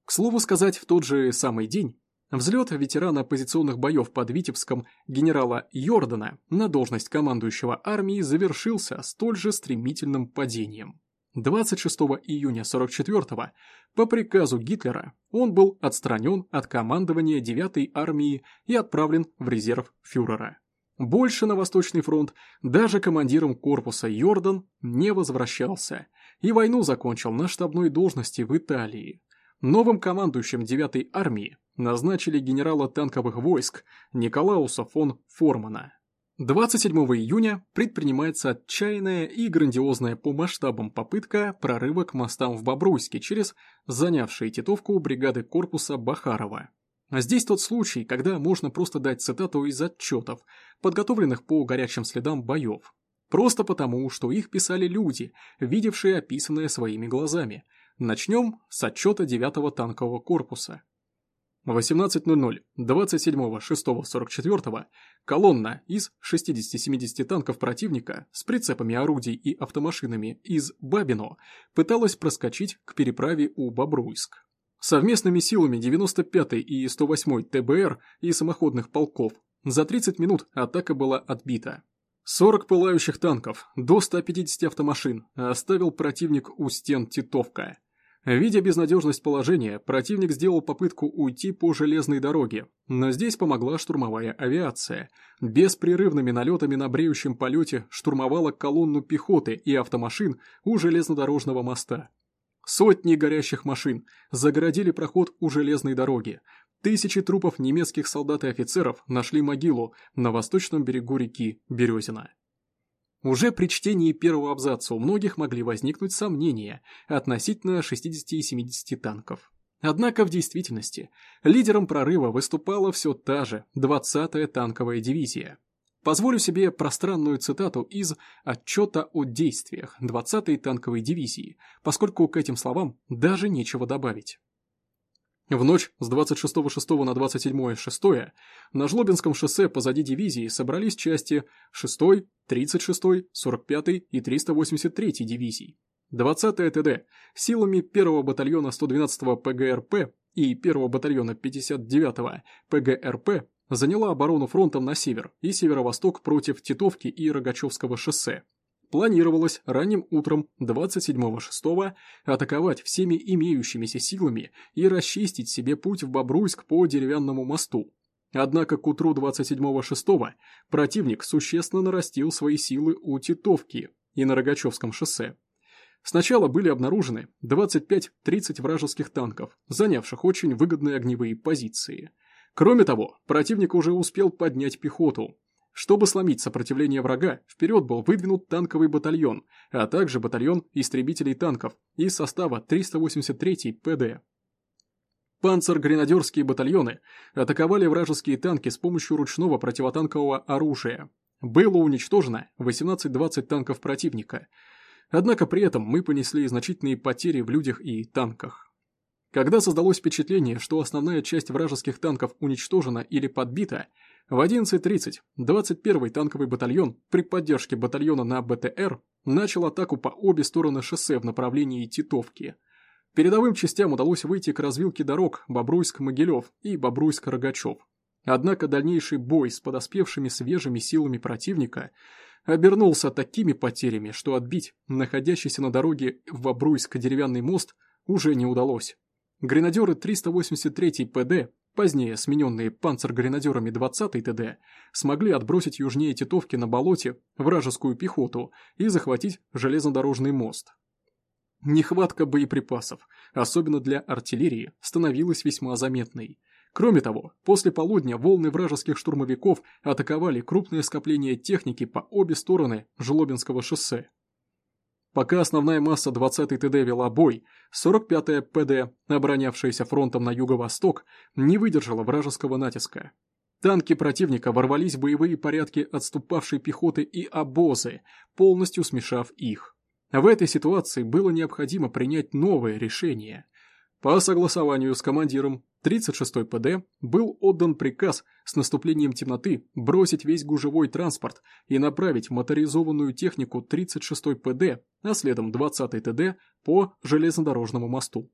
К слову сказать, в тот же самый день взлет ветерана позиционных боев под Витебском генерала Йордана на должность командующего армией завершился столь же стремительным падением. 26 июня 44 по приказу Гитлера он был отстранен от командования 9-й армии и отправлен в резерв фюрера. Больше на Восточный фронт даже командиром корпуса Йордан не возвращался и войну закончил на штабной должности в Италии. Новым командующим 9-й армии назначили генерала танковых войск Николауса фон Формана. 27 июня предпринимается отчаянная и грандиозная по масштабам попытка прорыва к мостам в Бобруйске через занявшие Титовку бригады корпуса Бахарова. А здесь тот случай, когда можно просто дать цитату из отчетов, подготовленных по горячим следам боев. Просто потому, что их писали люди, видевшие описанное своими глазами. Начнем с отчета 9-го танкового корпуса. В 18.00 27.06.44 колонна из 60-70 танков противника с прицепами орудий и автомашинами из Бабино пыталась проскочить к переправе у Бобруйск. Совместными силами 95-й и 108-й ТБР и самоходных полков за 30 минут атака была отбита. 40 пылающих танков, до 150 автомашин оставил противник у стен Титовка. Видя безнадежность положения, противник сделал попытку уйти по железной дороге, но здесь помогла штурмовая авиация. Беспрерывными налетами на бреющем полете штурмовала колонну пехоты и автомашин у железнодорожного моста. Сотни горящих машин загородили проход у железной дороги. Тысячи трупов немецких солдат и офицеров нашли могилу на восточном берегу реки Березина. Уже при чтении первого абзаца у многих могли возникнуть сомнения относительно 60 и 70 танков. Однако в действительности лидером прорыва выступала все та же 20-я танковая дивизия. Позволю себе пространную цитату из отчета о действиях 20-й танковой дивизии, поскольку к этим словам даже нечего добавить. В ночь с 26.06 на 27.06 на Жлобинском шоссе позади дивизии собрались части 6-й, 36-й, 45-й и 383-й дивизий. 20-я ТД силами 1-го батальона 112-го ПГРП и 1-го батальона 59-го ПГРП заняла оборону фронтом на север и северо-восток против Титовки и Рогачевского шоссе, планировалось ранним утром 27.06 атаковать всеми имеющимися силами и расчистить себе путь в Бобруйск по деревянному мосту. Однако к утру 27.06 противник существенно нарастил свои силы у Титовки и на Рогачевском шоссе. Сначала были обнаружены 25-30 вражеских танков, занявших очень выгодные огневые позиции. Кроме того, противник уже успел поднять пехоту, чтобы сломить сопротивление врага, вперед был выдвинут танковый батальон, а также батальон истребителей танков из состава 383-й ПД. Панцер-гренадерские батальоны атаковали вражеские танки с помощью ручного противотанкового оружия. Было уничтожено 18-20 танков противника. Однако при этом мы понесли значительные потери в людях и танках. Когда создалось впечатление, что основная часть вражеских танков уничтожена или подбита, в 11.30 21-й танковый батальон при поддержке батальона на БТР начал атаку по обе стороны шоссе в направлении Титовки. Передовым частям удалось выйти к развилке дорог Бобруйск-Могилев и Бобруйск-Рогачев. Однако дальнейший бой с подоспевшими свежими силами противника обернулся такими потерями, что отбить находящийся на дороге в Бобруйск деревянный мост уже не удалось. Гренадеры 383-й ПД позднее смененные панцергренадерами 20-й ТД, смогли отбросить южнее Титовки на болоте вражескую пехоту и захватить железнодорожный мост. Нехватка боеприпасов, особенно для артиллерии, становилась весьма заметной. Кроме того, после полудня волны вражеских штурмовиков атаковали крупные скопления техники по обе стороны Жлобинского шоссе. Пока основная масса 20-й ТД вела бой, 45-я ПД, оборонявшаяся фронтом на юго-восток, не выдержала вражеского натиска. Танки противника ворвались в боевые порядки отступавшей пехоты и обозы, полностью смешав их. В этой ситуации было необходимо принять новое решение. По согласованию с командиром 36-й ПД был отдан приказ с наступлением темноты бросить весь гужевой транспорт и направить моторизованную технику 36-й ПД, а следом 20-й ТД по железнодорожному мосту.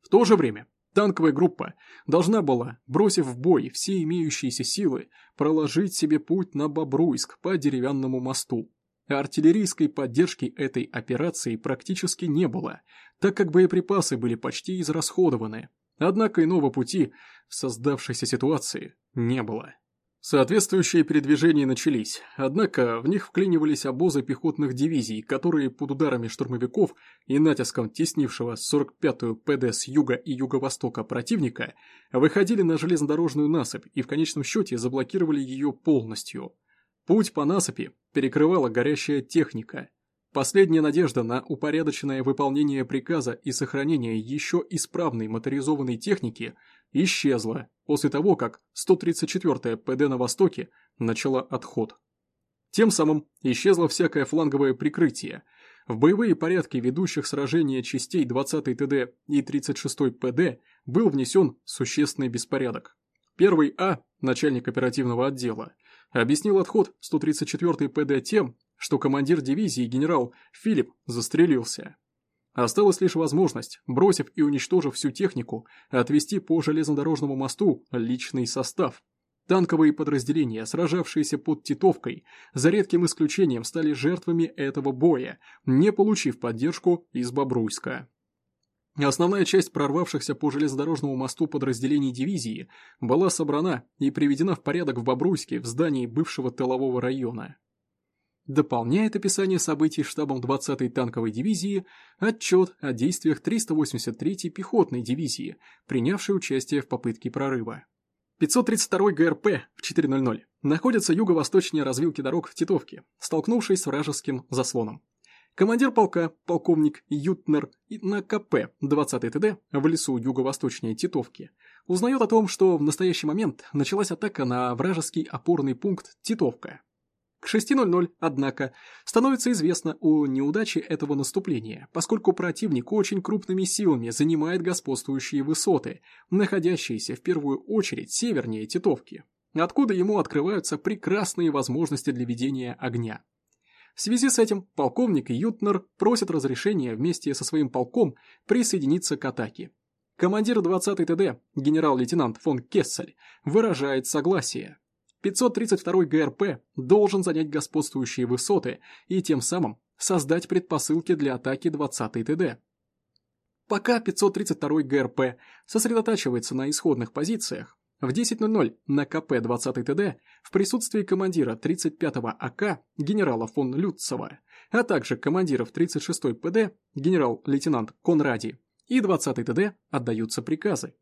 В то же время танковая группа должна была, бросив в бой все имеющиеся силы, проложить себе путь на Бобруйск по деревянному мосту. Артиллерийской поддержки этой операции практически не было, так как боеприпасы были почти израсходованы, Однако иного пути в создавшейся ситуации не было. Соответствующие передвижения начались, однако в них вклинивались обозы пехотных дивизий, которые под ударами штурмовиков и натиском теснившего 45-ю ПД с юга и юго-востока противника выходили на железнодорожную насыпь и в конечном счете заблокировали ее полностью. Путь по насыпи перекрывала горящая техника, Последняя надежда на упорядоченное выполнение приказа и сохранение еще исправной моторизованной техники исчезла после того, как 134-я ПД на Востоке начала отход. Тем самым исчезло всякое фланговое прикрытие. В боевые порядки ведущих сражения частей 20-й ТД и 36-й ПД был внесен существенный беспорядок. Первый А, начальник оперативного отдела, объяснил отход 134-й ПД тем, что командир дивизии генерал Филипп застрелился. Осталась лишь возможность, бросив и уничтожив всю технику, отвести по железнодорожному мосту личный состав. Танковые подразделения, сражавшиеся под Титовкой, за редким исключением стали жертвами этого боя, не получив поддержку из Бобруйска. Основная часть прорвавшихся по железнодорожному мосту подразделений дивизии была собрана и приведена в порядок в Бобруйске в здании бывшего тылового района. Дополняет описание событий штабом 20-й танковой дивизии отчет о действиях 383-й пехотной дивизии, принявшей участие в попытке прорыва. 532-й ГРП в 4.00 находится юго-восточнее развилки дорог в Титовке, столкнувшись с вражеским заслоном. Командир полка, полковник Ютнер на КП 20 ТД в лесу юго-восточнее Титовки узнает о том, что в настоящий момент началась атака на вражеский опорный пункт Титовка. К 6.00, однако, становится известно о неудаче этого наступления, поскольку противник очень крупными силами занимает господствующие высоты, находящиеся в первую очередь севернее Титовки, откуда ему открываются прекрасные возможности для ведения огня. В связи с этим полковник Ютнер просит разрешения вместе со своим полком присоединиться к атаке. Командир 20-й ТД, генерал-лейтенант фон Кессель, выражает согласие. 532-й ГРП должен занять господствующие высоты и тем самым создать предпосылки для атаки 20-й ТД. Пока 532-й ГРП сосредотачивается на исходных позициях, в 10.00 на КП 20 ТД в присутствии командира 35-го АК генерала фон Люцева, а также командиров 36-й ПД генерал-лейтенант Конради и 20 ТД отдаются приказы.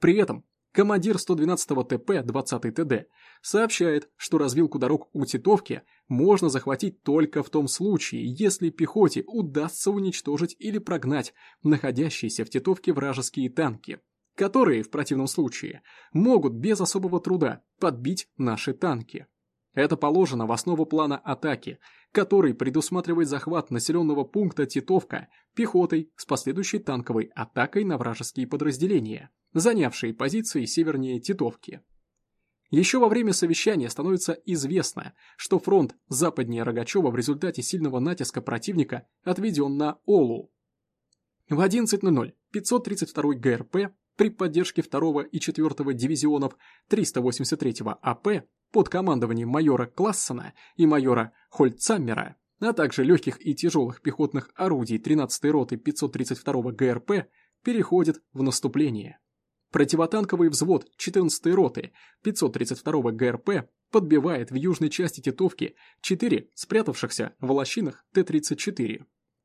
При этом командир 112-го ТП 20 ТД сообщает, что развилку дорог у Титовки можно захватить только в том случае, если пехоте удастся уничтожить или прогнать находящиеся в Титовке вражеские танки – которые, в противном случае, могут без особого труда подбить наши танки. Это положено в основу плана атаки, который предусматривает захват населенного пункта Титовка пехотой с последующей танковой атакой на вражеские подразделения, занявшие позиции севернее Титовки. Еще во время совещания становится известно, что фронт западнее Рогачева в результате сильного натиска противника отведен на Олу. В 11.00 532 ГРП при поддержке 2 и 4 дивизионов 383 АП под командованием майора Классена и майора Хольцаммера, а также легких и тяжелых пехотных орудий 13-й роты 532 ГРП переходит в наступление. Противотанковый взвод 14-й роты 532 ГРП подбивает в южной части Титовки 4 спрятавшихся в лощинах Т-34.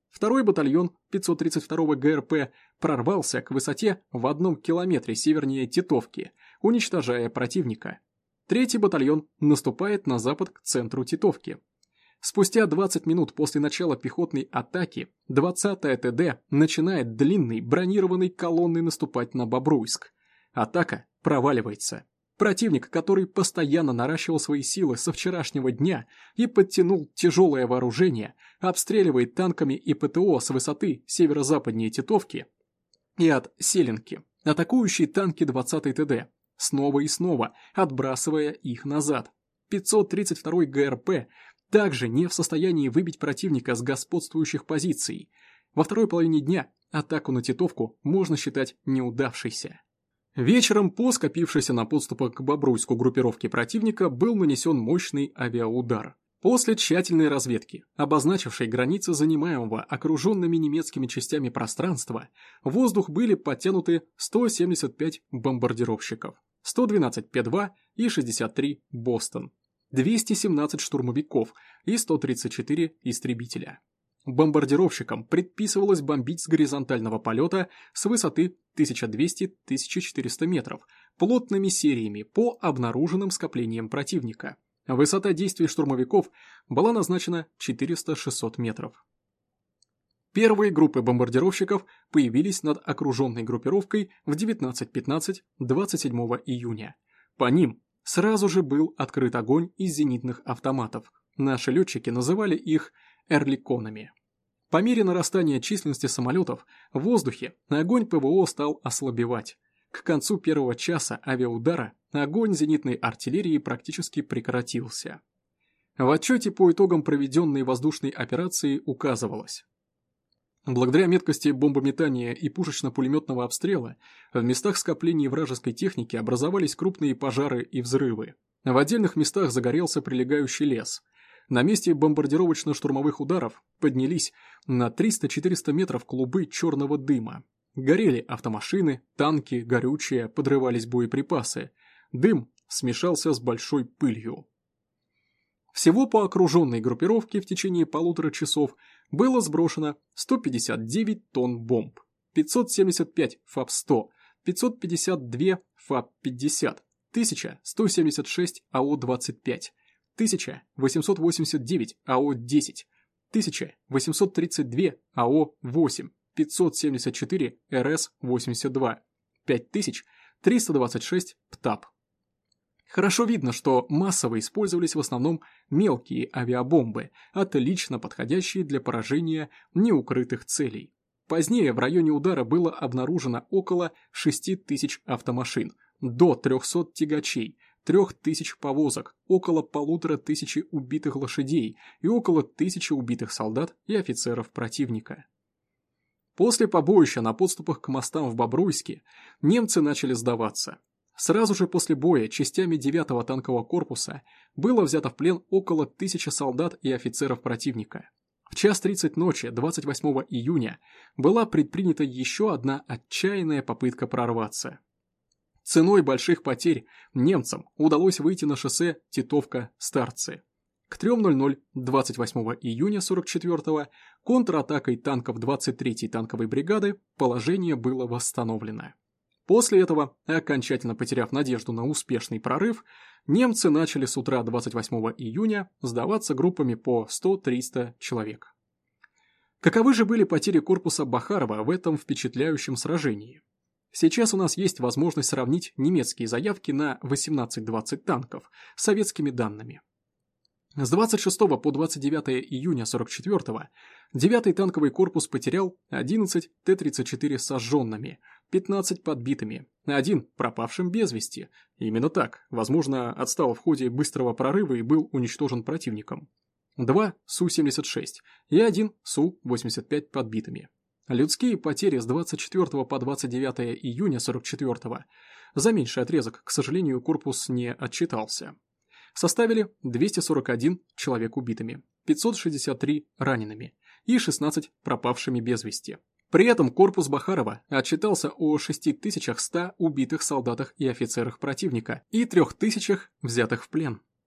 Второй батальон 532 ГРП прорвался к высоте в одном километре севернее Титовки, уничтожая противника. Третий батальон наступает на запад к центру Титовки. Спустя 20 минут после начала пехотной атаки 20-я ТД начинает длинной бронированной колонной наступать на Бобруйск. Атака проваливается. Противник, который постоянно наращивал свои силы со вчерашнего дня и подтянул тяжелое вооружение, обстреливает танками и ПТО с высоты северо-западнее Титовки и от Селенки, атакующие танки 20-й ТД, снова и снова, отбрасывая их назад. 532-й ГРП также не в состоянии выбить противника с господствующих позиций. Во второй половине дня атаку на Титовку можно считать неудавшейся. Вечером по скопившейся на подступах к Бобруйску группировке противника был нанесен мощный авиаудар. После тщательной разведки, обозначившей границы занимаемого окруженными немецкими частями пространства, в воздух были подтянуты 175 бомбардировщиков, 112 П-2 и 63 Бостон, 217 штурмовиков и 134 истребителя. Бомбардировщикам предписывалось бомбить с горизонтального полета с высоты 1200-1400 метров плотными сериями по обнаруженным скоплениям противника. Высота действий штурмовиков была назначена 400-600 метров. Первые группы бомбардировщиков появились над окруженной группировкой в 19.15 27 июня. По ним сразу же был открыт огонь из зенитных автоматов. Наши летчики называли их эрликонами. По мере нарастания численности самолетов в воздухе огонь ПВО стал ослабевать. К концу первого часа авиаудара огонь зенитной артиллерии практически прекратился. В отчете по итогам проведенной воздушной операции указывалось. Благодаря меткости бомбометания и пушечно-пулеметного обстрела в местах скопления вражеской техники образовались крупные пожары и взрывы. В отдельных местах загорелся прилегающий лес – на месте бомбардировочно-штурмовых ударов поднялись на 300-400 метров клубы черного дыма. Горели автомашины, танки, горючее, подрывались боеприпасы. Дым смешался с большой пылью. Всего по окруженной группировке в течение полутора часов было сброшено 159 тонн бомб, 575 ФАП-100, 552 ФАП-50, 1176 АО-25, 1889 АО-10, 1832 АО-8, 574 РС-82, 5326 ПТАП. Хорошо видно, что массово использовались в основном мелкие авиабомбы, отлично подходящие для поражения неукрытых целей. Позднее в районе удара было обнаружено около 6 тысяч автомашин, до 300 тягачей, 3000 повозок, около полутора тысячи убитых лошадей и около тысячи убитых солдат и офицеров противника. После побоища на подступах к мостам в Бобруйске немцы начали сдаваться. Сразу же после боя частями 9-го танкового корпуса было взято в плен около тысячи солдат и офицеров противника. В час 30 ночи 28 июня была предпринята еще одна отчаянная попытка прорваться. Ценой больших потерь немцам удалось выйти на шоссе Титовка-Старцы. К 3.00 28 июня 44-го контратакой танков 23-й танковой бригады положение было восстановлено. После этого, окончательно потеряв надежду на успешный прорыв, немцы начали с утра 28 июня сдаваться группами по 100-300 человек. Каковы же были потери корпуса Бахарова в этом впечатляющем сражении? Сейчас у нас есть возможность сравнить немецкие заявки на 18-20 танков с советскими данными. С 26 по 29 июня 44-го 9-й танковый корпус потерял 11 Т-34 сожженными, 15 подбитыми, один пропавшим без вести. Именно так, возможно, отстал в ходе быстрого прорыва и был уничтожен противником. Два Су-76 и один Су-85 подбитыми. Людские потери с 24 по 29 июня 44 за меньший отрезок, к сожалению, корпус не отчитался. Составили 241 человек убитыми, 563 ранеными и 16 пропавшими без вести. При этом корпус Бахарова отчитался о 6100 убитых солдатах и офицерах противника и 3000 взятых в плен.